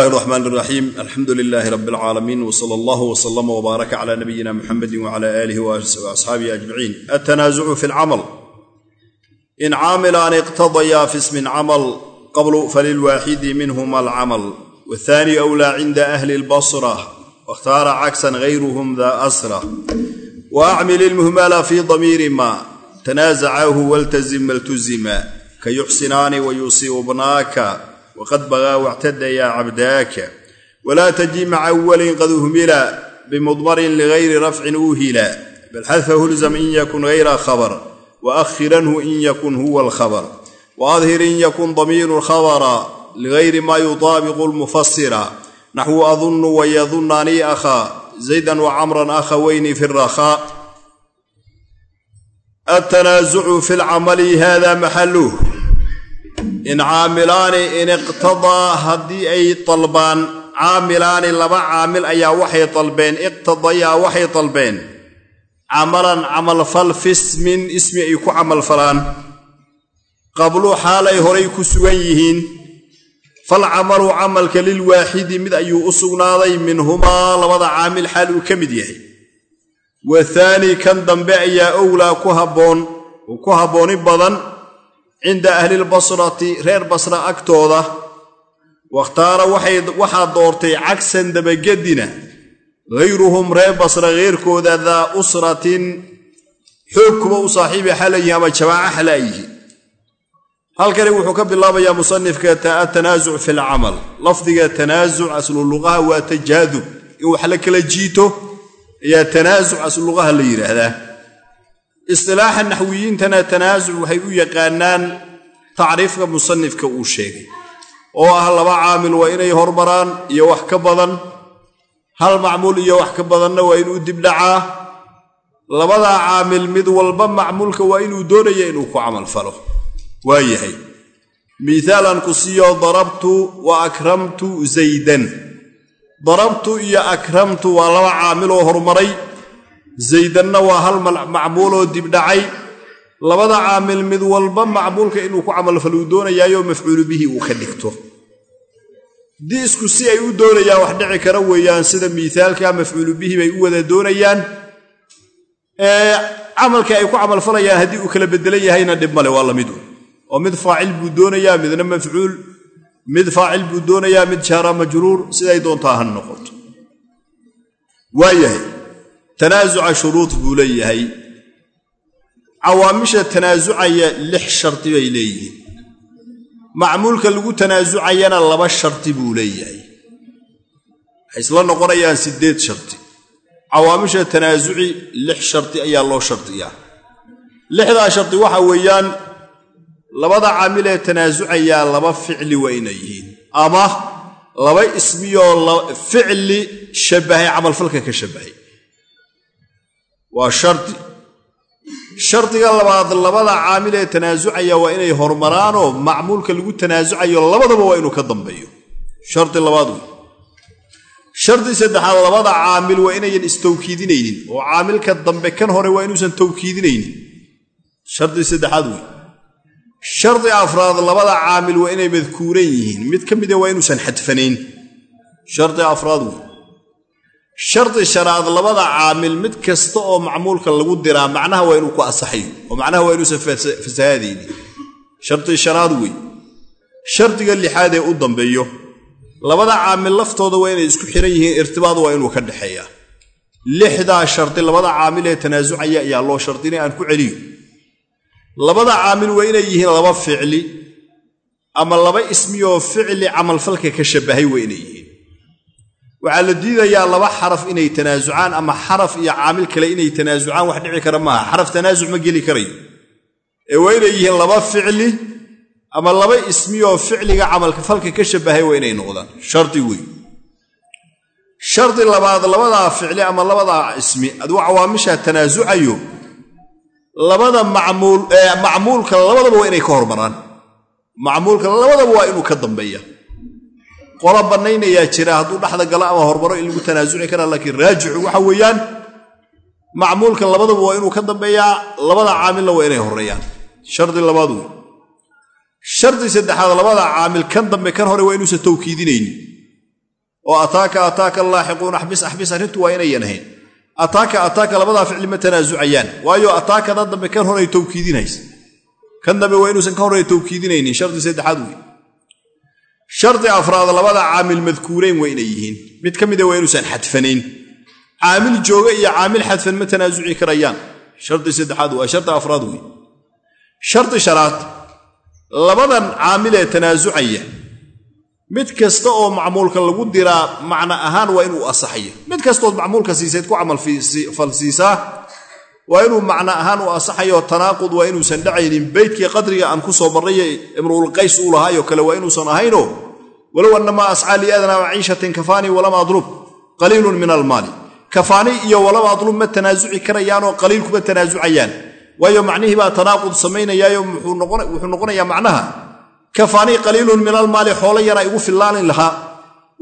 الرحمن الرحيم الحمد لله رب العالمين وصلى الله وسلم وبارك على نبينا محمد وعلى آله وأصحابه أجمعين التنازع في العمل إن عاملان اقتضيا في اسم عمل قبل فللواحد منهما العمل والثاني أولى عند أهل البصرة واختار عكسا غيرهم ذا أسرة وأعمل المهمل في ضمير ما تنازعاه والتزم التزما كيحسنان ويوصي waqad bagaa wactada yaa cabdaaka walaa taji maca walin qad uhmila bimudmarin ligayri rafcin uuhila bal xadfahu lzam in yakun hayra khabar waakhiranhu in yakun huwa alkhabar waadhir in yakun damiiru khabara ligayri maa yutaabiqu lmufasira naxwu adunnu wayadunnani akhaa zaydan wacamran akhawayni fi rakhaa atanaazucu fi lcamali hada maxaluh in caamilaani in iqtadaa haddii ay dalbaan caamilaani laba caamil ayaa waxay dalbeen iqtadayaa waxay dalbeen camalan camalfal fismin ismi ay ku camalfalaan qablu xaalay horay ku sugan yihiin. Falcamalu camalka lilwaaxidi mid ayuu u sugnaaday minhumaa labada caamil xaal uu ka mid yahay. Wathaani kan dambe ayaa owlaa ku habboon ku habbooni badan cinda ahlilbasrati reer basra agtooda wakhtaara waxaa doortay cagsan dabagedina hayruhum reer basra heyrkooda daa usratin xoog kuba u saaxiiba xalayihin ama jamaaca xala yihiin halkani wuxuu ka bilaabayaa musanifka atanaasuc fi lcamal lafdiga tanaasuc asluluqaha waa tajaadub in wax la kala jiito ayaa tanaasuc asluqaha la yidhaahdaa istilaaxa naxwiyiintana tanaasuc waxay u yaqaanaan tacriifka musanifka uu sheegay oo ah laba caamil waa inay hormaraan iyo wax ka badan hal macmuul iyo wax ka badanna waa inuu dibdhacaa labadaa caamil mid walba macmuulka waa inuu doonaya inuu ku camalfalo waa yahay. Miithaalan ku siiyo darabtu wa akramtu zaydan. Darabtu iyo akramtu waa laba caamiloo hormaray zaydanna waa hal macmuuloo dibdhacay labada caamil mid walba macmuulka inuu ku camalfaluu doonayaayo mafcuulu bihi uu ka dhigto. Haddii isku si ay u doonayaan wax dhici kara weeyaan sida miithaalka mafcuulu bihi bay u wada doonayaan. Camalka ay ku camalfalayaan haddii uu kala bedelan yahayna dhib male waa lamidu oo mid faacil buu doonayaa midna mafcuul. Mid faacil buu doonayaa mid jaara majruur. Siday doontaa ha noqoto. Waayahay tanaasuca shuruud buu leeyahay. Cawaamisha tanaasucaya lix shardi bay leeyihiin. Macmuulka lagu tanaasucayana laba shardi buu leeyahay. Waxay isla noqonayaan siddeed shardi cawaamisha tanaasuci lix shardi ayaa loo shardiyaa lixdaa shardi waxa weeyaan labada caamil ee tanaasucayaa laba ficli waa inay yihiin. Ama laba ismiyoo ficli shabbahay camalfalka ka shabbahay waa shardi shardiga labaad labada caamil ee tanaasucaya waa inay hormaraanoo macmuulka lagu tanaasucayo labadaba waa inuu ka dambeeyo. Shardi labaad wey. Shardi saddexaad labada caamil waa inayan istawkiidinaynin oo caamilka dambe kan hore waa inuusan tawkiidinaynin shardi saddexaad wey. Shardi afraad labada caamil waa inay madkuuran yihiin. Mid ka mida waa inuusan xadfanayn. Shardi afraad wey shardi shanaad labada caamil mid kasta oo macmuulka lagu diraa macnaha waa inuu ku asaxayo oo macnaha waa inuusan fasahaadaynin. Shardi shanaad wey shardiga lixaad ee u dambeeyo labada caamil laftooda waa inay isku xiran yihiin irtibaad waa inuu ka dhexeeyaa lixdaa shardi labada caamil ee tanaasucaya ayaa loo shardinay aan ku celiyo. Labada caamil waa inay yihiin laba ficli ama laba ismiyoo ficli camalfalka ka shabbahay waa inay yihiin waxaa la diidayaa laba xaraf inay tanaasucaan ama xaraf iyo caamil kale inay tanaasucaan wax dhici kara maaha. Xaraf tanaasuc ma geli karayo. Ee waa inay yihiin laba ficli ama laba ismiyoo ficliga camalka falka ka shabbahay waa inay noqdaan. Shardi wey shardi labaad labadaa ficli ama labadaa ismi. Aduu cawaamisha tanaasucayo labada macmuul macmuulka labadaba waa inay ka hormaraan. Macmuulka labadaba waa inuu ka dambeeya qola bannaynayaa jira hadduu dhexda galo ama hormaro in lagu tanaasuci karaa laakiin raajixu waxa weeyaan macmuulka labadaba waa inuu ka dambeeyaa labada caamilna waa inay horreeyaan. Shardi labaad wey shardi saddexaad labada caamil kan dambe kan hore waa inuusan tawkiidinaynin oo ataaka ataaka laaxiquun axbis axbis arrintu waa inayan ahayn ataaka ataaka labadaa ficli ma tanaasucayaan. Waayo ataakada dambe kan horay tawkiidinhays kan dambe waa inuusan ka horey tawkiidinaynin. Shardi saddexaad wey shardi afraad labada caamil madkuureyn waa inay yihiin. Mid ka mida waa inuusan xadfanayn. Caamil jooga iyo caamil xadfan ma tanaasuci karayaan. Shardi saddexaad waa shardi afraad wey shardi shanaad labadan caamil ee tanaasucaya mid kasta oo macmuulka lagu diraa macno ahaan waa inuu asaxayo. Mid kastood macmuulka siisayd ku camalfalsiisaa waa inuu macno ahaan u asaxayo tanaaqud waa inuusan dhacaynin. Beydkii qadriga aan ku soo marray imruulqays uu lahaayoo kale waa inuusan ahayno walow annamaa ascaa li adnaa maciishatin kafaanii walam adlub qaliilun min almaali. Kafaani iyo walam adlub ma tanaasuci karayaanoo qaliil kuma tanaasucayaan waayo macnihii baa tanaaqud samaynayaayo wuxuu noqonayaa macnaha. Kafaanii qaliilun min almaali xoolo yaraa igu fillaanin lahaa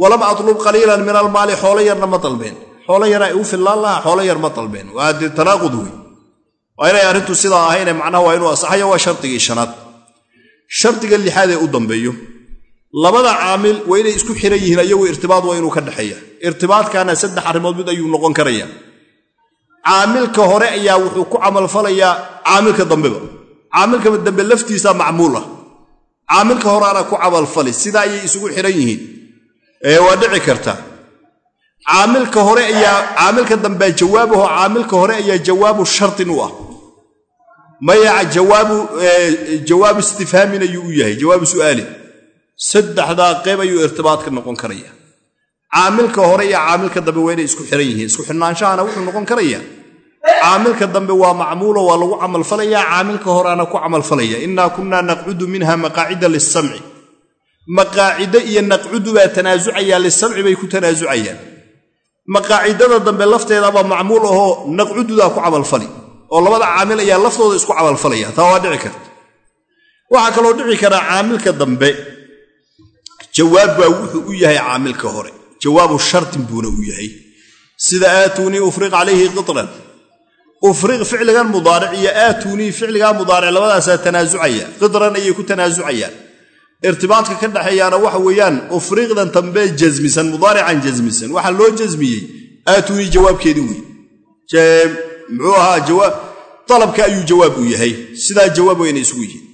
walam atlub qaliilan min almaali xoolo yarna ma dalbeen xoolo yaraa igu fillaan lahaa xoolo yar ma dalbeen. Waa dee tanaaqud wey waa inay arrintu sidaa ahayne macnaha waa inuu asaxayo waa shardigii shanaad. Shardiga lixaad ee u dambeeyo labada caamil waa inay isku xiran yihiin ayagu irtibaad waa inuu ka dhexeeya. Irtibaadkaana saddex arrimood mid ayuu noqon karaya caamilka hore ayaa wuxuu ku camalfalayaa caamilka dambeba. Caamilka dambe laftiisa macmuul ah. Caamilka horeana ku camalfali sidaa ayay isugu xiran yihiin. Waa dhici karta caamilka hore ayaa caamilka dambea jawaabaho caamilka hore ayaa jawaabu shardin u ah. Jawaabu istifhaamin ayuu u yahay jawaabu su'aalin saddexdaa qeyb ayuu irtibaad ka noqon karaya. Caamilka hore iyo caamilka dambe waa inay isku xiran yihiin. Isku xidhnaanshahana wuxuu noqon karaya caamilka dambe waa macmuulo waa lagu camalfalaya caamilka horeana ku camalfalaya innaa kunnaa naqcudu minha maqaacida lisamci maqaacido iyo naqcudu baa tanaasucayaa lisamci bay ku tanaasucayaan maqaacidada dambe lafteedaba macmuul ahoo naqcududaa ku camalfali oo labada caamil ayaa laftooda isku camalfalaya taa waa dhici karta. Waxaa kaloo dhici karaa caamilka dambe. Jawaab baa wuxuu u yahay caamilka hore. Jawaabu shardin buuna u yahay. Sida aatuunii ufriq calayhi qitran ufriq ficligan mudaaric iyo aatuunii ficligaa mudaaric labadaasaa tanaasucaya qidran ayay ku tanaasucayaan irtibaadka ka dhexeeyaana waxa weeyaan ufriiqdan dambe jasmisan mudaarican jasmisan waxaa loo jasmiyey aatuunii jawaabkeedii wey muxuu ahaa dalabka ayuu jawaab u yahay. Sidaa jawaab waa inay isugu yihiin.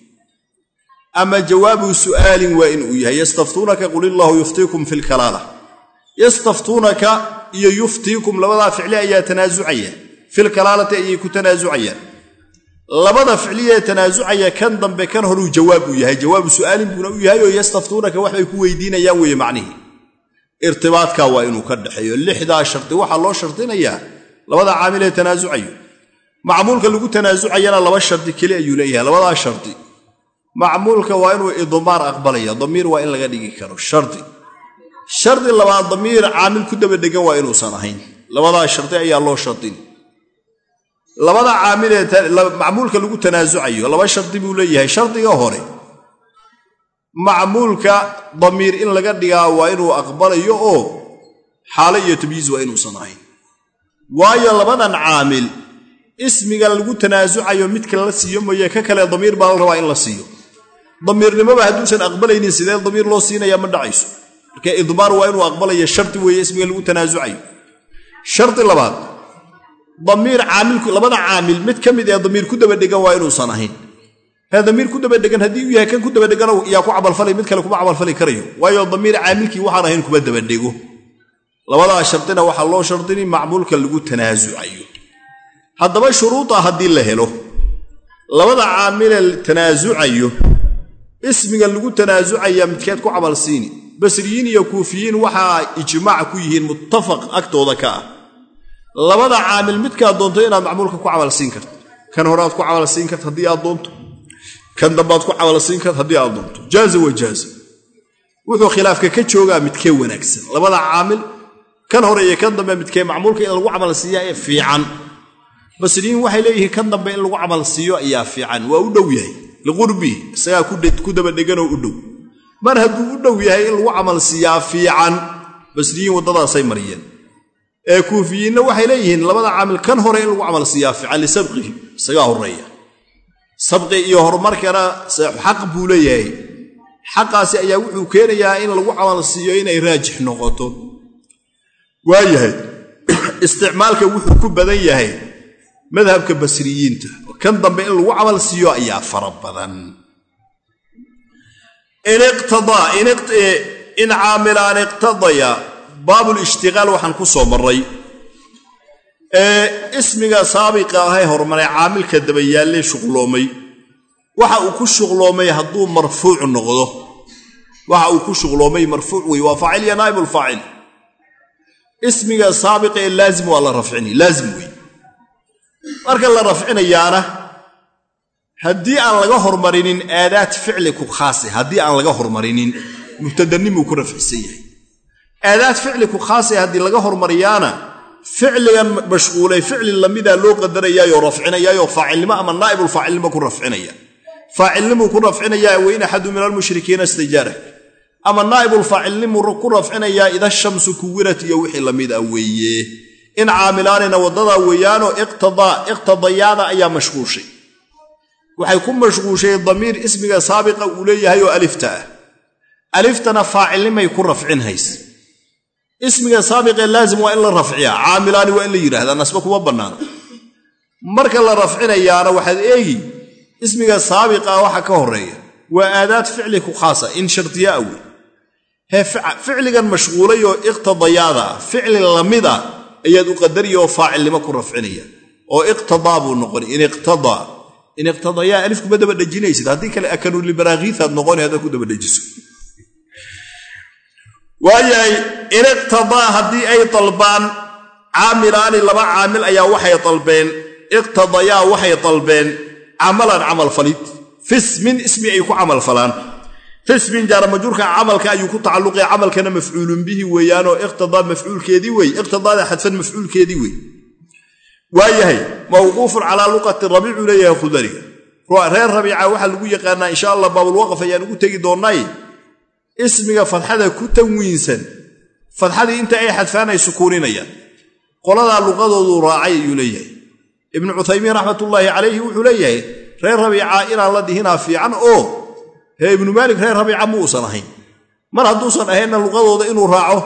Ama jawaabu su'aalin waa inuu yahay. Yastaftuunaka qul illaahu yuftiikum fi lkalaala yastaftuunaka iyo yuftiikum labadaa ficli ayaa tanaasucaya filkalaalati ayay ku tanaasucayaan labada ficliyee tanaasucaya kan dambe kan horuu jawaab uu yahay. Jawaabu su'aalin buuna u yahay oo yastaftuunaka waxbay ku weydiinayaan weeye macnihii irtibaadkaa waa inuu ka dhexeeyo. Lixdaa shardi waxaa loo shardinayaa labada caamil ee tanaasucayo macmuulka lagu tanaasucayana laba shardi keli ayuu leeyahay. Labadaa shardi macmuulka waa inuu idmaar aqbalaya. Damiir waa in laga dhigi karo. Shardi shardi labaad damiir caamil ku daba dhegan waa inuusan ahayn. Labadaa shardi ayaa loo shardin labada caamilee macmuulka lagu tanaasucayo laba shardi buu leeyahay. Shardiga hore macmuulka damiir in laga dhigaa waa inuu aqbalayo oo xaalo iyo tabyiis waa inuusan ahayn. Waayo labadan caamil ismiga lagu tanaasucayo midka la siiyo mooye ka kale damiir baa la rabaa in la siiyo. Damiirnimoba hadduusan aqbalaynin sidee damiir loo siinaya ma dhacayso. Marka idmaar waa inuu aqbalayo shardi weeye ismiga lagu tanaasucayo shardi labaad labada caamil mid ka mid ee damiir ku daba dhegan waa inuusan ahayn. Damiir ku daba dhegan haddii uu yahay kan ku daba dhegano yaa ku camalfalay mid kale kuma camalfali karayo. Waayo damiir caamilkii waxaan ahayn kuma daba dhego. Labadaa shardina waxaa loo shardini macmuulka lagu tanaasucayo haddaba shuruuda haddii la helo labada caamilee tanaasucayo ismiga lagu tanaasucaya midkeed ku camal siini basriyiin iyo kuufiyiin waxaa ijmaac ku yihiin muttafaq agtooda ka ah labada caamil midkaad doonto inaad macmuulka ku camal siin karto. Kan hore aad ku camal siin karto haddii aad doonto. Kan dambaad ku camal siin karto haddii aad doonto. Jaaza wa jaaza. Wuxuu khilaafka ka joogaa midkee wanaagsan. Labada caamil kan hore iyo kan dambe midkee macmuulka in lagu camal siiya ee fiican. Basriyiin waxay leeyihiin kan dambe in lagu camal siiyo ayaa fiican. Waa u dhow yahay. Liqurbihi isagaa ku dabadheganoo u dhow. Mar hadduu u dhow yahay in lagu camal siiyaa fiican basriyiin waddadaasay mariyeen. ee kuufiyiinna waxay leeyihiin labada caamil kan hore in lagu camal siiyaa fiican lisabqihi isagaa horreeya. Sabqi iyo horumarkana xaq buu leeyahay. Xaqaasi ayaa wuxuu keenayaa in lagu camal siiyo inay raajix noqoto. Waayahay isticmaalka wuxuu ku badan yahay madhabka basriyiinta. Kan dambe in lagu camal siiyo ayaa fara badan. In caamilaan iqtadaya baabulishtiqaal waxaan ku soo marray. Ismiga saabiqa ahay hormaray caamilka dabayaalle shuqloomay. Waxa uu ku shuqloomay hadduu marfuuc noqdo. Waxa uu ku shuqloomay marfuuc wey waa faacil iyo naa'ibulfaacil ismiga saabiqa ee laazim waa la rafcini laazim wey marka la rafcinayaana haddii aan laga hormarinin aadaad ficli ku khaase haddii aan laga hormarinin mubtadanimuu ku rafcisan yahay aadaad ficli ku khaase haddii laga hormariyaana ficligan mashquulay ficli lamidaa loo qadarayaayo rafcinayaayoo faacilnimo ama naa'ibulfaacilnimo ku rafcinaya. Faacilnimuu ku rafcinayaa wain axadu min almushrikiina istijaarak ama naa'ibulfaacilnimuu ku rafcinayaa ida shamsu kuwirat iyo wixii la mid ah weeye. In caamilaanina waddadaa weeyaanoo iqtadayaada ayaa mashquushay waxay ku mashquushay damiir ismiga saabiqa uu leeyahay oo alifta ah. Aliftana faacilnimay ku rafcin hays ismiga saabiqee laazim waa in la rafciyaa caamilaani waa in la yidhahdaa nasbe kuma bannaano. Marka la rafcinayaana waxaad eegi ismiga saabiqaa waxa ka horreeya waa aadaad ficli ku khaasa in shardiyaa hee ficligan mashquulay oo iqtadayaada ah ficli la mid a ayaad u qadariya oo faacilnimo ku rafcinaya. Oo iqtadaa buu noqoni in iqtadaa in daba dhejinaysid. Haddii kale akanu libaraakiisaad noqoni ku daba dhejiso waayahay in iqtadaa haddii ay dalbaan caamilaani laba caamil ayaa waxay dalbeen. Iqtadayaa waxay dalbeen. Camalan camalfalid fismin ismi ay ku camalfalaan fismin jaaramajuurka camalka ayuu ku tacalluqaya camalkana mafcuulun bihi weeyaanoo iqtadaa mafcuulkeedii wey iqtadaada xadfan mafcuulkeedii wey waayahay mawquufun calaa luqati rabiicuu leeyahay khudariga. Reer rabiica waxaa lagu yaqaanaa insha allah baabulwaqaf ayaan ugu tegi doonnay ismiga fadxada ku tanwiinsan. Fadxadii inta ay xadfaan ay sukuuninayaan qoladaa luqadoodu raacay ayuu leeyahay. Ibnu cuthaymiin raxmatullaahi calayhi wuxuu leeyahay reer rabiica inaan la dhihinaa fiican oo hee ibnu maalik reer rabiica ma uusan ahayn. Mar hadduusan ahaynna luqadooda inuu raaco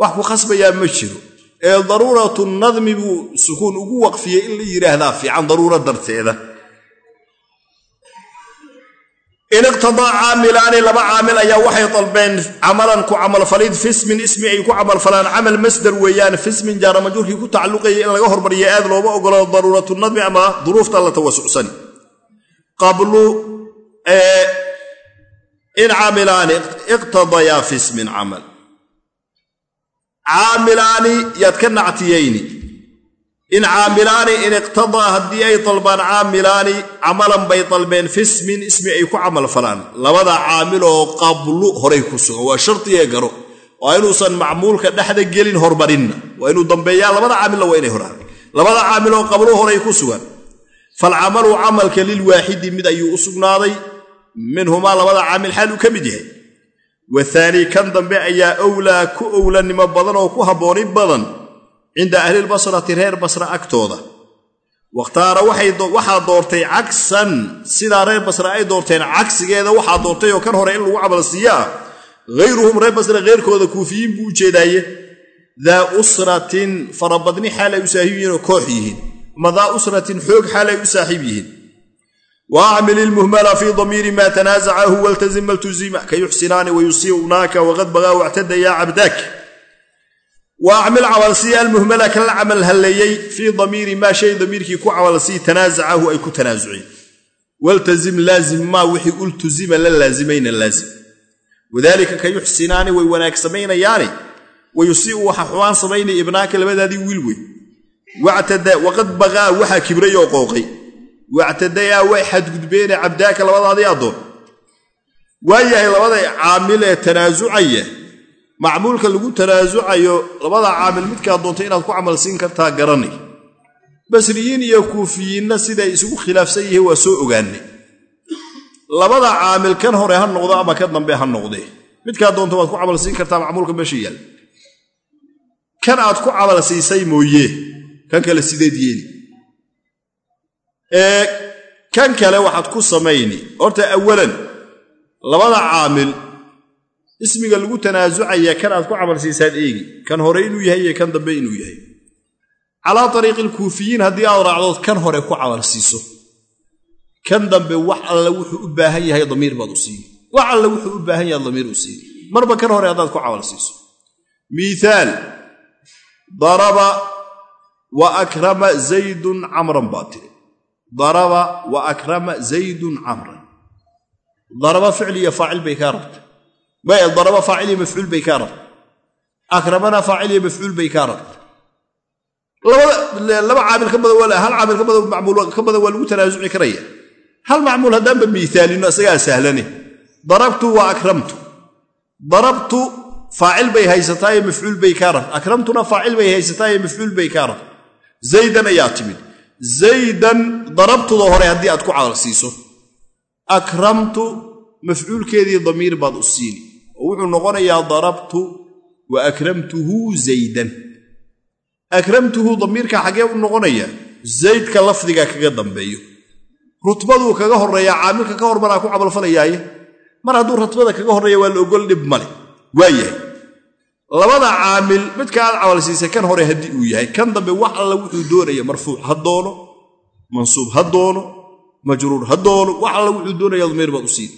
wax ku khasbayaa ma jiro. Ee daruuratu nadmi buu sukuun ugu waqfiyey in la yidhaahdaa fiican daruuro darteeda in iqtadaa caamilaani laba caamil ayaa waxay dalbeen camalan ku camalfalid fismin ismi ay ku camalfalaan camal masdar weeyaan fismin jaaramajuurkii ku tacalluqaya in laga hormariya aad looma ogolo daruuratu nadmi ama duruufta la tawasucsani qablu in caamilaani iqtadayaa fismin camal. Caamilaani yaad ka nactiyayni in caamilaani in iqtadaa haddii ay dalbaan caamilaani camalan bay dalbeen fismin ismi ay ku camalfalaan labada caamil oo qablu horay ku sugan waa shardigee garo. Waa inuusan macmuulka dhexda gelin hormarinna waa inuu dambeeyaa labada caamilla waa inay horaan labada caamil oo qablu horay ku sugan. Falcamalu camalka lilwaaxidi mid ayuu u sugnaaday. Minhumaa labada caamil xaal uu ka mid yahay. Wathaanii kan dambe ayaa owlaa ku owlanimo badan oo ku habbooni badan cinda ahlilbasrati reer basra agtooda wakhtaara waxaa doortay cagsan sidaa reer basra ay doorteen cagsigeeda waxaa doortay oo kan hore in lagu camal siiyo ah hayruhum reer basra keyrkooda kuufiyiin buu u jeedaaye daa usratin farabadni xaal ay u saaxiib yihiin oo koox yihiin ama daa usratin xoog xaal ay u saaxiib yihiin wa acmil ilmuhmala fii damiiri maa tanaasacahu waltazim maltuzima ka yuxsinaani waqad bagaa wactada yaa cabdaak wa acmil camalsii almuhmala kan la camal halleeyey fii damiiri maa shay damiirkii ku camalsii tanaasacahu ay ku tanaasuceen waltazim laazim maa wixii ultuzima la laazimayna laazim. Wadaalika ka yuxsinaani way wanaag samaynayaani wayusii'u waxa xumaan samaynaya ibnaaka labadaadii wiil wey. Waqad bagaa waxaa kibray oo qooqay. Wactadayaa way xadgudbeene cabdaaka labadaadii addoon waayahay labada caamil ee tanaasucaya macmuulka lagu tanaasucayo labada caamil midkaa doonta inaad ku camal siin kartaa garanay basriyiin iyo kuufiyiinna siday isugu khilaafsan yihiin waa soo ogaanay labada caamil kan hore ha noqdo ama kan dambe ha noqdee midkaa doonta waad ku camal siin kartaa macmuulka meesha yaal. Kan aad ku camal siisay mooye kan kale sideed yeeli. Kan kale waxaad ku samayni. Horta awalan labada caamil ismiga lagu tanaasucaya kan aad ku camalsiisaad eegi. Kan hore inuu yahay iyo kan dambe inuu yahay. Calaa ariiqi lkuufiyiin haddii aad raacdood kan hore ku camalsiiso kan dambe wax alle wuxuu u baahan yahay damiir baad u siini wax alle wuxuu u baahan yahay damiir u siini marba kan hore haddaad ku camalsiiso miiaal daraba wa akrama zaydun camran baa tiri. Daraba wa akrama zaydun camran. Daraba ficli iyo faacil bay kaa rabta daraba faacil mafcuul bay kaa rabta akramana faacil iyo mafcuul bay kaa rabta laba caamil ka badan hal caamil ka badan ka waa lagu tanaasuci karaya. Hal macmuul haddaanba miithaalino isagaa sahlane. Darabtu wa akramtu. Darabtu faacil bay haysataaye mafcuul bay kaa rabta akramtuna faacil bay haysataaye mafcuul bay kaa rabta zaydan ayaa timid. Zaydan darabtuda hore haddii aad ku camalsiiso akramtu mafcuulkeedii damiir baad u siini wuxuu noqonayaa darabtu wa akramtuhu zaydan. Akramtuhu damiirka xaggee u noqonaya zaydka lafdiga kaga dambeeyo. Rutbaduu kaga horreeyaa caamilka ka hormaraa ku camalfalayaaye mar hadduu rutbada kaga horreeya waa la ogol dhib male waa yahay. Labada caamil midka aad camalsiisay kan hore haddii uu yahay kan dambe wax alla wuxuu doonaya marfuuc ha doono. Mansuub ha doono. Majruur ha doono. Wax alla wuxuu doonaya damiir baad u siini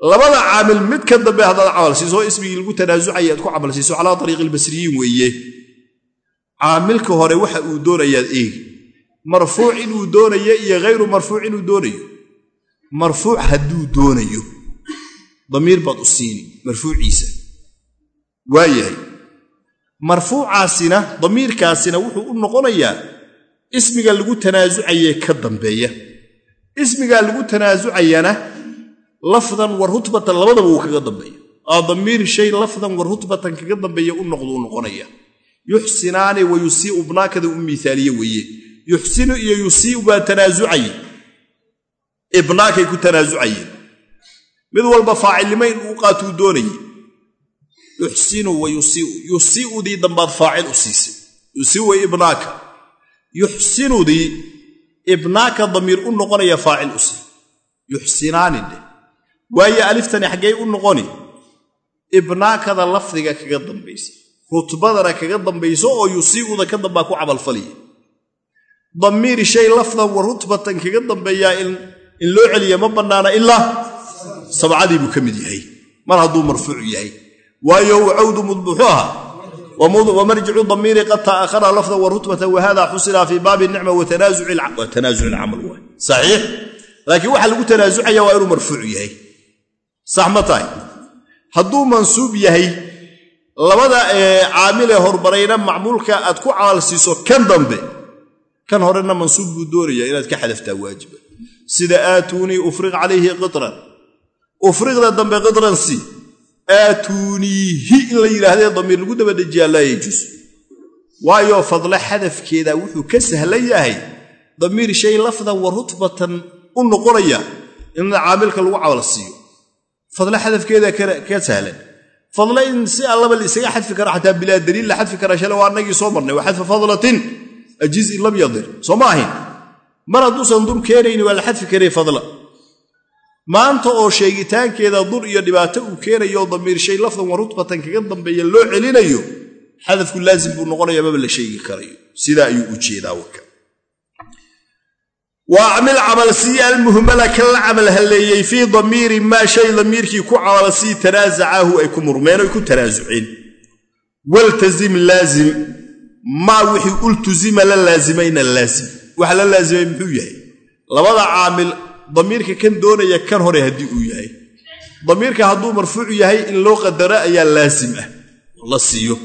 labada caamil mid ka dambe haddaad camalsiiso oo ismigii lagu tanaasucaya aad ku camalsiiso calaa ariiqi ilbasriyiin weeye. Caamilka hore waxa uu doonayaad eegi marfuuc inuu doonayo iyo hayru marfuuc inuu doonayo. Marfuuc hadduu doonayo damiir baad u siini marfuuciisa. Waa yahay marfuucaasina damiirkaasina wuxuu u noqonayaa ismiga lagu tanaasucayee ka dambeeya. Ismigaa lagu tanaasucayana lafdan wa rutbatan labadaba wuu kaga dambeeya. Aa damiir shay lafdan wa rutbatan kaga dambeeya u noqdu u noqonaya. Yuxsinaani wa yusiiu bnaakada u miaaliye weeye. Yuxsinu iyo yusiiu baa tanaasucaye ibnaakay ku tanaasucayeen mid walba faacilnimo in uu qaatuu doonayey yuxsinu wa yusiiu. Yusiiudii dambaad faacil u siisay. Yusiiu ibnaaka. Yuxsinudii ibnaaka damiir u noqonaya faacil u sii yuxsinaani dheh waayo aliftani xaggey u noqoni. Ibnaakada lafdiga kaga dambaysa rutbadana kaga dambayso oo yusiiuda ka dambaa ku camalfaliya damiir shay lafdan wa rutbatan kaga dambeeyaa in loo celiya ma bannaana ilaa sabcadii buu ka mid yahay. Mar hadduu marfuuc yahay. Waayo wacawdu muxuu ahaa wamarjicu damiiri qad ta'ahara lafdan wa rutbatan wahada xusila fii baabi nicma wa tanaasuci alcamal waay. Saxiix? Laakiin waxa lagu tanaasucaya waa inuu marfuuc yahay sax ma tahay. Hadduu mansuub yahay labada caamilee hormarayna macmuulka aad ku camalsiiso kan dambe kan horena mansuub buu doonaya inaad ka xadaftaa waajiba. Sida aatuunii ufriq calayhi qitran. Ufriqda dambe qitran si aatuuniihi in la yidhaahdee damiir lagu daba dejiyaa laa yajuus waayo fadle xadafkeeda wuxuu ka sahlan yahay damiir shay lafdan wa rutbatan u noqonaya in caamilka lagu camalsiiyo fadle xadafkeeda ka sahlan. Fadle in si allaba laisaga xadfi karo xataa bilaa daliil la xadfi kara shale waa annagii soo marnay. Waa xadfa fadlatin ajizin lam yadir. Soo ma ahayn mar hadduusan dur keenayni waa la xadfi karay fadla. Maanta oo sheegitaankeeda dur iyo dhibaato uu keenayo damiir shay lafdan wa rutbatan kaga dambeeya loo celinayo xadafku laazim buu noqonaya maba la sheegi karayo. Sidaa ayuu u jeedaa waka wa acmil camalsii almuhmala kan la camal halleeyey fii damiiri maa shay damiirkii ku camalsii tanaazacaahu ay ku murmeen oy ku tanaasuceen waltazim laazim. Maa wixii ultuzima la laazimayna laazim. Waxa la laazimay muxuu yahay? Labada caamil damiirka kan doonaya kan hore haddii uu yahay. Damiirka hadduu marfuuc yahay in loo qadaro ayaa laazim ah. La siiyo.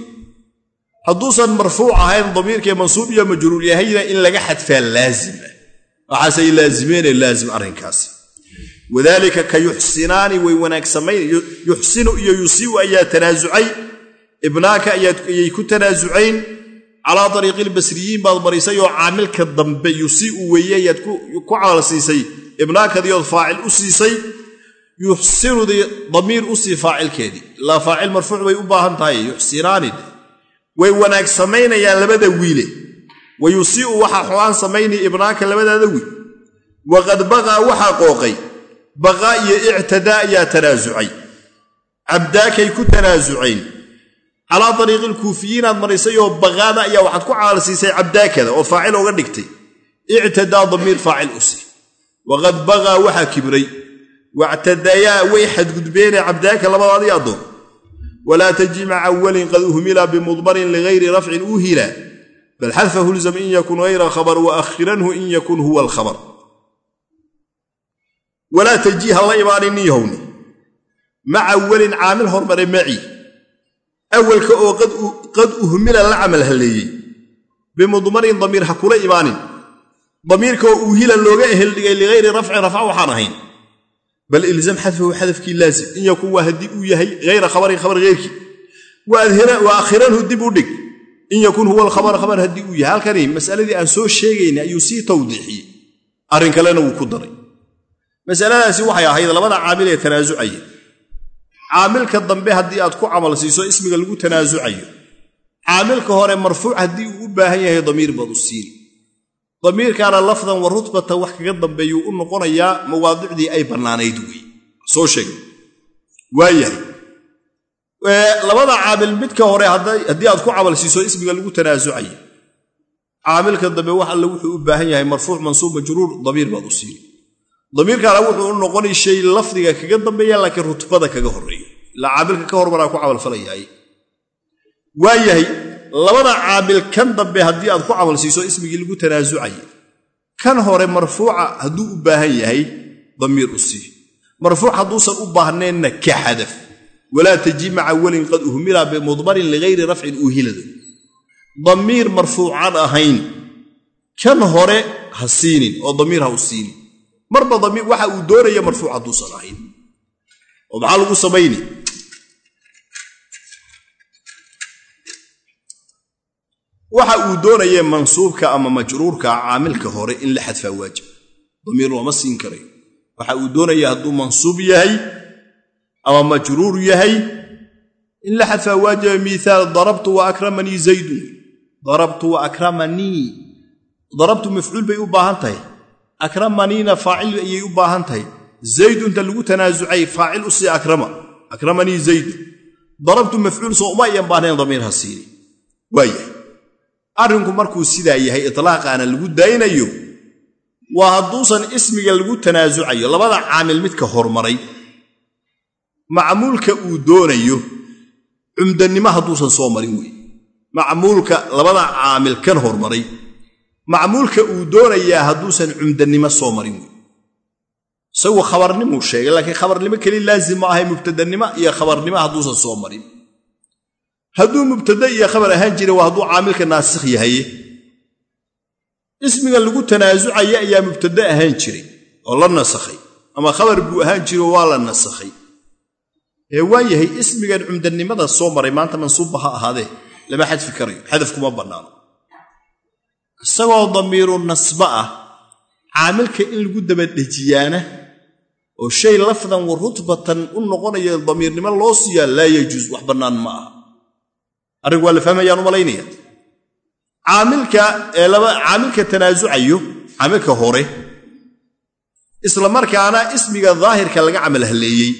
Hadduusan marfuuc ahayn damiirkee mansuub xadfaa laazim ah waxaasay laazimeenee laazim arrinkaasi wadaalika ka yuxsinaani way wanaagsamayn yuxsinu iyo yusiiu ayaa tanaasucay. Ibnaaka ayay ku tanaasucayn. Calaa ariiqi ilbasriyiin baad marisay oo caamilka dambe yusiiu weeye ayaad ku camalsiisay ibnaakadiood faacil u siisay. Yuxsinudii damiir sii faacilkeedii ilaa faacil marfuuc bay u baahan tahay yuxsinaanid way wanaag samaynayaan labada wiile wa yusiiu waxaa xumaan samaynay ibnaaka labadaada wiil. Waqad baqaa waxaa qooqay baqaa iyo ictadaa ayaa tanaasucay. Cabdaakay ku tanaasuceen calaa ariiqi lkuufiyiinaad marisay oo baqaada ayaa waxaad ku caalalsiisay cabdaakada oo faacil oga dhigtay. Ictadaa damiir faacil usi waqad bagaa waxaa kibray. Wactadayaa way xadgudbeene cabdaaka labadaadii addoon. Walaa taji maca awalin qad uhmila bimudmarin ligayri rafcin uhila bal xadfahu lzam in yakun hayra khabar waakhiranhu in yakun huwa alkhabar walaa taji ha la imaanin niyahowni maca awalin caamil hormare maci awalka oo qad uhmila la camal halleeyey bimudmarin damiir ha kula imaanin damiirka oo uhila looga eheldhigay ligayri rafcin rafca waxaan ahayn bal ilzam xadfahu xadafkii laazim in yakun waa haddii uu yahay hayra khabarin khabar heyrkii wa dib u dhig in yakun huwa alkhabar khabar haddii uu yahay. Halkani masaladii aan soo sheegaynay ayuu sii tawdiixiyey. Arrin kalena wuu ku daray. Masaladaasi waxay ahayd labada caamil ee tanaasucaya caamilka dambe haddii aad ku camal siiso ismiga lagu tanaasucayo caamilka hore marfuuc haddii uu u baahan yahay damiir baad damiirkaana lafdan wa rutbatan wax kaga dambeeyuu u noqonayaa mawaadicdii ay bannaanayd wey soo sheegay. Waayahay labada caamil midka hore haddii aad ku camal siiso ismiga lagu tanaasucaya caamilka dambe wax alle wuxuu u baahan yahay marfuuc mansuub majruur damiir baad u siini damiirkaana wuxuu u noqonay shay lafdiga kaga dambeeya laakiin rutbada kaga horreeya ilaa caamilka ka hormaraa ku camalfalayahay waayahay labada caamil kan dambe haddii aad ku camal siiso ismigii lagu tanaasucaya kan hore marfuuca hadduu u baahan yahay damiir u sii. Marfuuc hadduusan u baahneenna ka xadaf walaa taji maca welin qad uhmila bimudmarin ligayri rafcin uhilado damiir marfuucaan ahayn. Kan hore ha siinin oo damiir ha u siinin. Marba damiir waxa uu doonaya marfuuc hadduusan ahayn. Oo maxaa lagu samayni? Waxa uu doonaya mansuubka ama majruurka caamilka hore in la xadfaa waajib. Damiir looma siin karayo waxa uu doonaya hadduu mansuub yahay ama majruur yahay in la xadfaa waajiba miaal darabtu wa akramanii zaydun darabtu wa akramanii darabtu mafcuul bay u baahan tahay akramaniina faacil ayay u baahan tahay zaydunta lagu tanaasucay faacil u sii akrama akramanii zaydun darabtu mafcuul soo uma ayan baahnayn damiir ha siini waayahay arrinku markuu sidaa yahay itlaaqaana lagu daynayo waa hadduusan ismiga lagu tanaasucayo labada caamil midka hormaray macmuulka uu doonayo cumdanimo hadduusan soo marin wey macmuulka labada caamil kan hormaray macmuulka uu doonayaa hadduusan cumdanimo soo marin wey isagu khabarnimuu sheegay laakiin khabarnimo keli laazim ma ahay mubtadanimo iyo khabarnimo hadduusan soo marin. Hadduu mubtada iyo khabar ahaan jira waa hadduu caamilka naasikh yahaye ismiga lagu tanaasucaya ayaa mubtada ahaan jiray oo la nasakhay ama khabar buu ahaan jiro waa la nasakhay waa yahay ismigan cumdanimada soo maray maanta mansuubba ha ahaadee. Lama xadfi karayo xadaf kuma bannaano. Isagoo damiiru nasba ah caamilka in lagu dabadhejiyaana oo shay lafdan wa rutbatan u noqonaya damiirnimo loo siiyaa laa yajuus wax bannaan ma aha. Arrinku waa la fahmayaan u malaynaya caamilka tanaasucayo caamilka hore isla markaana ismiga daahirka laga camal halleeyey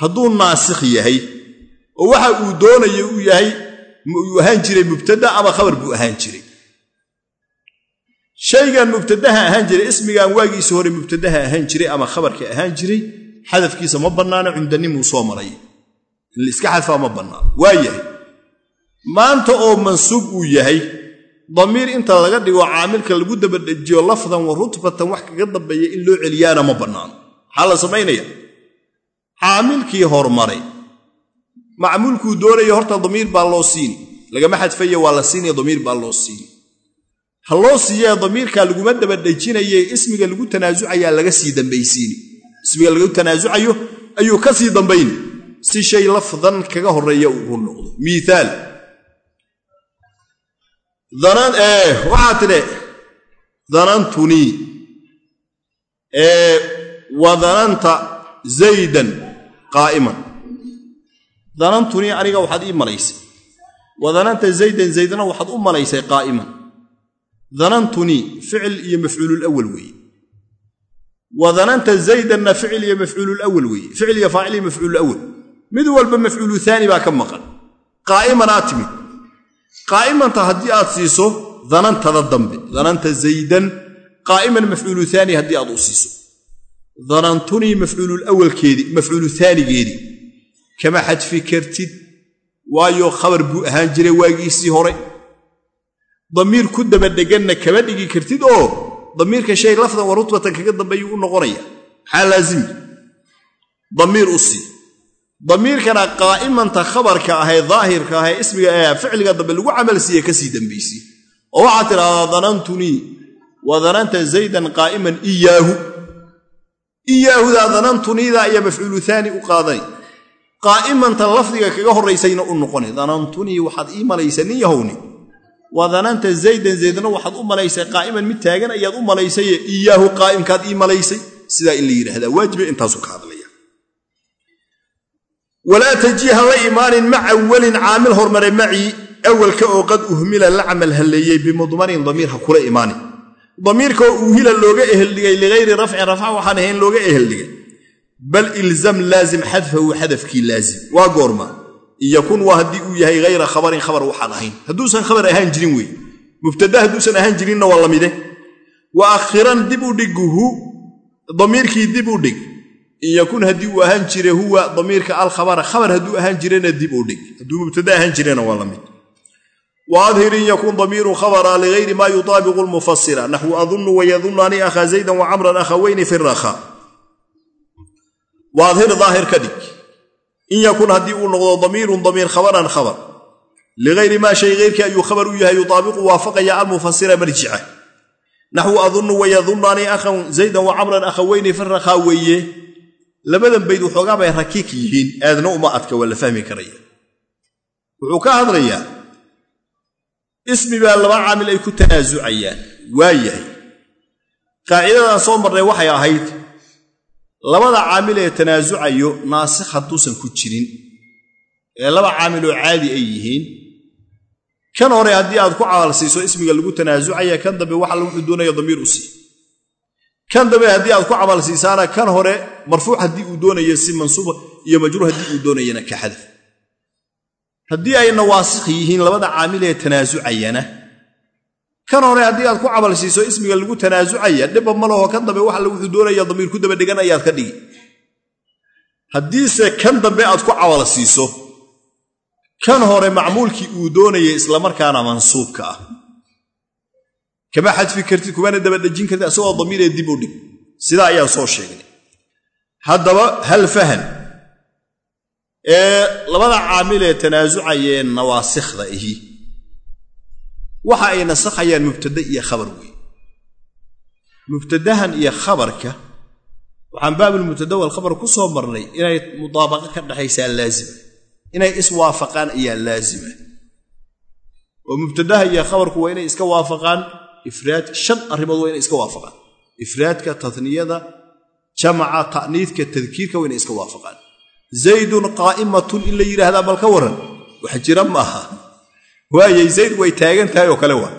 hadduu naasikh yahay oo waxa uu doonayo uu yahay uu ahaan jiray mubtada ama khabar buu ahaan jiray? Shaygan mubtadaha ahaan jiray ismigan waagiisa hore mubtadaha ahaan jiray ama khabarka ahaan jiray xadafkiisa ma bannaano cumdanimuu soo maray. In laiska xadfaa ma bannaano. Waa yahay. Maanta oo mansuub uu yahay damiir inta laga dhigo caamilka lagu dabadhejiyo lafdan wa rutbatan wax kaga dambeeya in loo celiyaana ma bannaano. Maxaa la samaynaya caamilkii hormaray. Macmuulkuu doonaya horta damiir baa loo siini lagama xadfaya waa la siinaya damiir baa loo siini ha loo siiyee damiirka laguma dabadhejinaye ismiga lagu tanaasucayaa laga sii dambaysiini ismiga lagu tanaasucayo ayuu ka sii dambayni si shay lafdan kaga horreeya uu noqdo. Miaal waxaa tidhe danantunii wa dananta zaydan qaa'iman danantunii aniga waxaad ii malaysay wa dananta zaydan zaydna waxaad u malaysay qaa'iman danantunii ficil iyo mafcuululawal weeye wa dananta zaydanna ficil iyo mafcuululawal weeye ficil iyo faacil iyo mafcuululawal mid walba mafcuulu aani baa ka maqan qaa'iman aad timid qaa'imanta haddii aad siiso danantada dambe dananta zaydan qaa'iman mafcuulu aani haddii aad u siiso danantunii mafcuululawalkeedii mafcuulu aanigeedii kama xadfi kartid waayo khabar buu ahaan jiray waagiisii hore. Damiir ku dabadheganna kama dhigi kartid oo damiirka shay lafdan wa rutbatan kaga dambeeyuu u noqonaya. Maxaa laazimi? Damiir u sii. Damiirkana qaa'imanta khabarka ahee daahirka ahee ismiga ee ficliga dambe lagu camal siiye ka sii dambaysii oo waxaad tidhahdaa danantunii wa dananta zaydan qaa'iman iyaahu iyaahudaa danantuniidaa iyo mafcuulu aani u qaadanay qaa'imanta lafdiga kaga horraysayna u noqonay danantunii waxaad ii malaysa nin yahowni. Wa dananta zaydan zaydna waxaad u malaysay. Qaa'iman mid taagan ayaad u malaysaye iyaahu qaa'imkaad ii malaysay. Sidaa in la yidhaahdaa. Waajiba intaasu ka hadlaya. Walaa tajii ha la imaanin maca walin caamil hormare macii awalka oo qad uhmila la camal halleeyey bimudmanin damiir ha kula imaanin damiirkaoo uuhila looga eheldhigay ligayri rafcin rafca waxaan ahayn looga eheldhigay bal ilzam laazim xadfahu xadafkii laazim. Waa goorma. Yakun waa haddii uu yahay hayra khabarin khabar waxaan ahayn. Hadduusan khabar ahaan jirin wey mubtada hadduusan ahaan jirinna waa lamide wa akhiran dib u dhighu damiirkii dib u dhig. In yakun haddii uu ahaan jire huwa damiirka alkhabara khabar hadduu ahaan jirena dib u dhig. Waa la mid wa adhir in yakun damiiru khabara ligayri ma yutaabiqu lmufasira naxwu adunnu wayadunnaani akhaa zaydan wa camran akhawayni fi rakha wa adhir daahir ka dhig in yakun haddii uu noqdo damiirun damiir khabaran khabar ligayri maa shay heyrkii ayuu khabar u yahay yutaabiqu waafaqaya almufasira marjica naxwu adunnu wayadunnaani akhan zaydan wa camran akhawayni fi rakhaa weeye labadan bayd waxoogaa bay rakiik yihiin aadna uma adka waa la fahmi karaya wuxuu ismi baa laba caamil ay ku tanaasucayaan waa yahay. Qaacidadaan soo marnay waxay ahayd labada caamil ee tanaasucayo naasikh hadduusan ku jirin ee laba caamiloo caadi ay yihiin kan hore haddii aad ku camal siiso ismiga lagu tanaasucaya kan dambe waxa wuxuu doonaya damiir u sii. Kan dambe haddii aad ku camal siisaana kan hore marfuuc haddii uu doonayo si mansuuba iyo majruur haddii uu doonayana ka xadaf haddii ay nawaasikh yihiin labada caamil ee tanaasucayana kan hore haddii aad ku camal siiso ismiga lagu tanaasucaya dhibba ma laho kan dambe waxa wuxuu doonaya damiir ku daba dhegan ayaad ka dhigi. Haddiise kan dambe aad ku camal siiso kan hore macmuulkii uu doonaya islamarkaana mansuubka ah. Kama xadfi kartid kumana dabadhejin kartid asagoo damiiree dib u dhig. Sidaa ayaan soo sheegnay. Haddaba hal fahan labada caamil ee tanaasucayeen nawaasikhda ihi. Waxa ay nasakhayaan mubtada iyo khabar weeye mubtadahan iyo khabarka waxaan baabulmubtada walkhabar ku soo marnay inay mudaabaqa ka dhexaysaa laazima inay iswaafaqaan ayaa laazima. Oo mubtadaha iyo khabarku waa inay iska waafaqaan ifraad shan arrimood waa inay iska waafaqaan. Ifraadka taniyada jamaca ta'niidka tadkiirka waa inay iska waafaqaan zaydun qaa'imatun in la yidhaahdaa bal ka waran. Wax jira maaha. Waayay zayd way taagan tahay oo kale waa.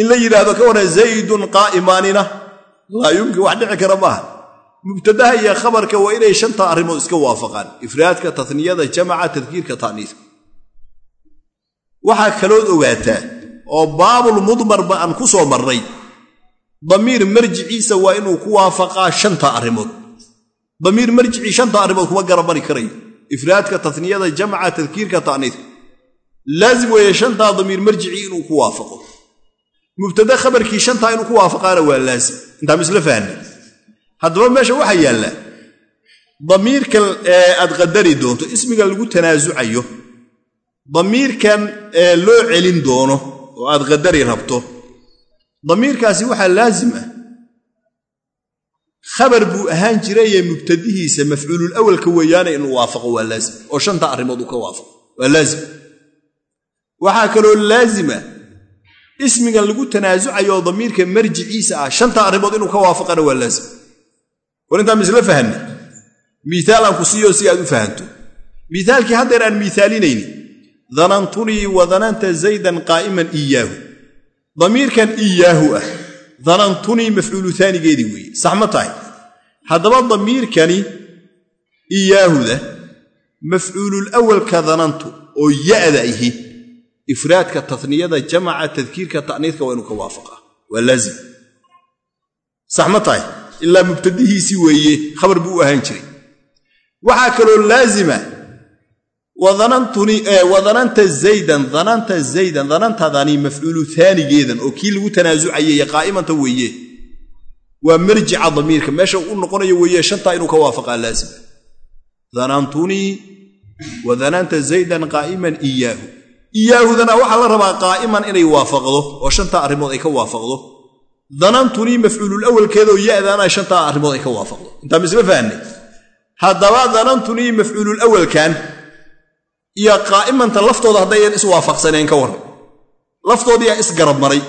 In la yidhaahdo ka waran zaydun qaa'imaanina laa yumkin wax dhici kara maaha. Mubtadaha iyo khabarka waa inay shanta arrimood iska waafaqaan. Ifraadka taniyada jamaca tadkiirka ta'niidka. Waxaa kalood ogaataa oo baabulmudmarba aan ku soo marnay. Damiir marjiciisa waa inuu ku waafaqaa shanta arrimood damiir marjicii shanta arrimood kuma garabari karayo ifraadka taniyada jamca tadkiirka ta'niidka laazim weeye shantaa damiir marjicii inuu ku waafaqo. Mubtada khabarkii shantaa inuu ku waafaqaana waa laazim. Intaan isla fahnay haddaba meesha waxaa yaalla. Damiirkan aad qadari doonto ismiga lagu tanaasucayo damiirkan loo celin doono oo aad qadari rabto damiirkaasi waxaa laazim ah khabar buu ahaan jiraye mubtadihiisa mafcuulul awalka weeyaane inuu waafaqo waa laazim oo shanta arrimood uu ka waafaqo waa laazim. Waxaa kaloo laazima ismigan lagu tanaasucayo damiirka marjiciisa ah shanta arrimood inuu ka waafaqana waa laazim. War intaan misla fahanna miaal aan ku siiyo si aad u fahanto. Miaalkii haddeer aan miaalinayni danantunii wa dananta zaydan qaa'iman iyaahu damiirkan iyaahu ah danantunii mafcuulu aanigeedii weeye sax ma tahay haddaba damiirkani iyaahuda mafcuulul awalka danantu oo ya'da ihi ifraadka taniyada jamaca tadkiirka ta'niidka waa inuu ka waafaqaa waa laazim. Sax ma tahay? Ilaa mubtadihiisii weeye khabar buu u ahaan jiray. Waxaa kaloo laazima wadananta zaydan dananta zaydan danantadani mafcuulu aanigeedan oo kii lagu tanaasucayay qaa'imanta weeye waa marjica damiirka. Meesha u noqonayo weeye shantaa inuu ka waafaqaa laazima danantunii wa dananta zaydan qaa'iman iyaahu. Iyaahudana waxaa la rabaa qaa'iman inay waafaqdo oo shantaa arrimood ay ka waafaqdo. Danantunii mafcuulul awalkeedaoo ya'daana shantaa arrimood ay ka waafaqdo. Intaa misma fahnay haddaba danantunii mafcuulul awalkan iyo qaa'imanta laftooda haddayan iswaafaqsanayn ka warran. Laftoodiyaa isgarab maray.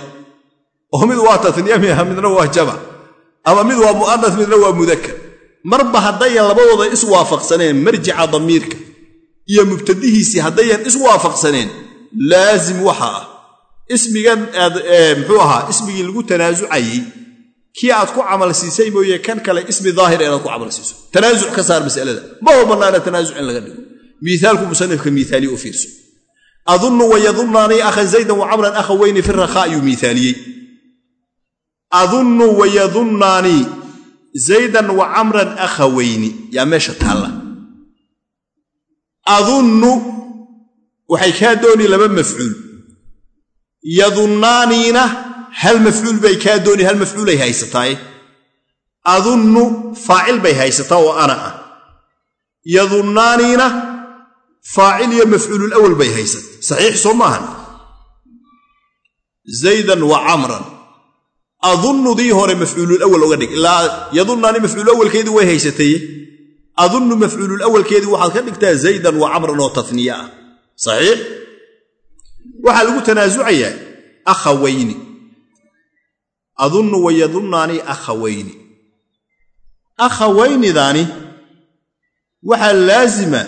Oo mid waa tatniyamiha midna waa jamac ama mid waa mu'anas midna waa mudakar marba haddayan labadooda iswaafaqsaneen marjica damiirka iyo mubtadihiisii haddayan iswaafaqsaneen laazim waxa ah. Ismigan aad muxuu ahaa ismigii lagu tanaasucayey kii aad ku camal siisay mooye kan kale ismi daahir inaad ku camal siiso. Tanaasuc ka saar masalada. Ma ho bannaana tanaasuc in laga dhigo. Miaalku musanifka miaaliye u fiirso. Adunnu wayadunnaanii akhan zaydan wa camran akhaweyni fi rakhaa ayuu miaaliyey adunnu wayadunnaanii zaydan wa camran akhaweyni yaa meesha taalla. Adunnu waxay kaa dooni laba mafcuul. Yadunnaaniina hal mafcuul bay kaa dooni hal mafcuulay haysataaye adunnu faacil bay haysataa oo ana ah. Yadunnaaniina faacil iyo mafcuulul awal bay haysat saxiix soo maahan. Zaydan wa camran adunnudii hore mafcuulul awal oga dhig. Ilaa yadunnaani mafcuul awalkeedii way haysataye adunnu mafcuulul awalkeedii waxaad ka dhigtaa zaydan wa camran oo taniye ah. Saxiix? Waxaa lagu tanaasucayaa akhawayni adunnu wayadunnaani akhawayni akhawaynidaani waxaa laazima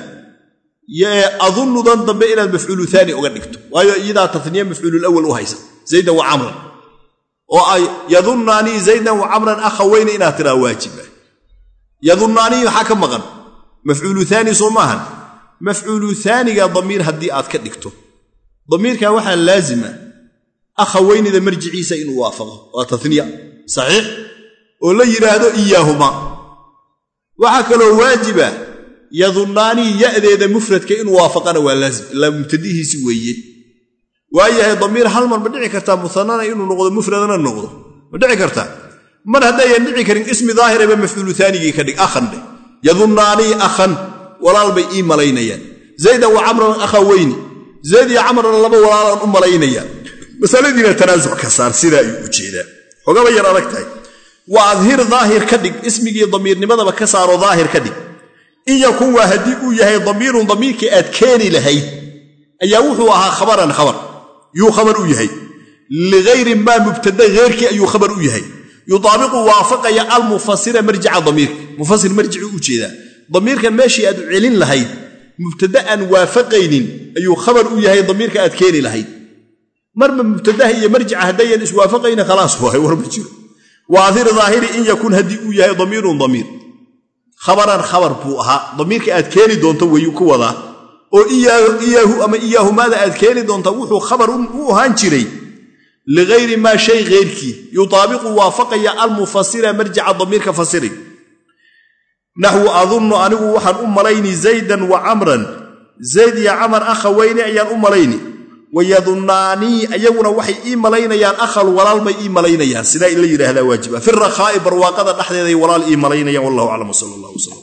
adunnudan dambe inaad mafcuulu aani uga dhigto. Waayo iyadaa taniye mafcuulul awal u haysa. Zaydan wa camran oo ay yadunnaanii zaydan wa camran akhawayni inaad tiraa waajiba yadunnaanii waxaa ka maqan. Mafcuulu aani soo maahan mafcuulu aaniga damiir haddii aad ka dhigto. Damiirka waxaa laazima. Akhaweynida marjiciisa inuu waafaqo. Waa taniya saxiix. Oo la yidhaahdo iyaahuma. Waxaa kaloo waajiba yadunnaanii ya'deeda mufradka inuu waafaqana waa laazim. Ilaa mubtadihiisi weeye waayahay damiir hal mar ma dhici kartaa musanana inuu noqdo mufradana noqdo. Ma dhici kartaa. Mar haddayan dhici karin ismi daahiraba mafcuulu aanigii ka dhig. Akhan dheh yadunnaanii akhan. Walaal bay ii malaynayaan. Zaydan wa camran akhaweyni zayd iyo camrana laba walaalaan u malaynayaan. Masaladiina tanaasuc ka saar sidaa ayuu u jeedaa. Yar adag tahay wa adhir daahir ka dhig ismigii damiirnimadaba ka saaro daahir ka dhig. In yakun waa haddii uu yahay damiirun damiirkii aad keeni lahayd ayaa wuxuu ahaa khabaran khabar yuu khabar u yahay. Ligayri maa mubtada heyrkii ayuu khabar u yahay. Yutaabiqu waafaqaya almufasira marjica damiirka mufasir marjicuu u jeedaa. Damiirkan meeshii aad u celin lahayd mubtada aan waafaqaynin ayuu khabar u yahay damiirka aad keeni lahayd. Marba mubtadaha iyo marjica haddayan iswaafaqayna khalaas waay war ma jiro. Waaahir daahiri in yakun haddii uu yahay damiirun damiir. Khabaran khabar buu ahaa. Aad keeni doonto weyuu ku wadaa oo ama iyaahumaada aad keeni doonta wuxuu khabar u ahaan jiray. Ligayri maa shay heyrkii yutaabiqu waafaqaya almufasira marjica damiirka fasiri naxwu adunnu anigu waxaan u malayni zaydan wa camran. Zayd iyo camar akhaweyni ayaan u malayni. Wayadunnaanii ayaguna waxay ii malaynayaan akhal walaal bay ii malaynayaan. Sidaa in la yidhaahdaa waajiba fi rakhaa'i barwaaqada dhexdeeday walaal ii malaynayaan wallahu aclam wsala allah wsala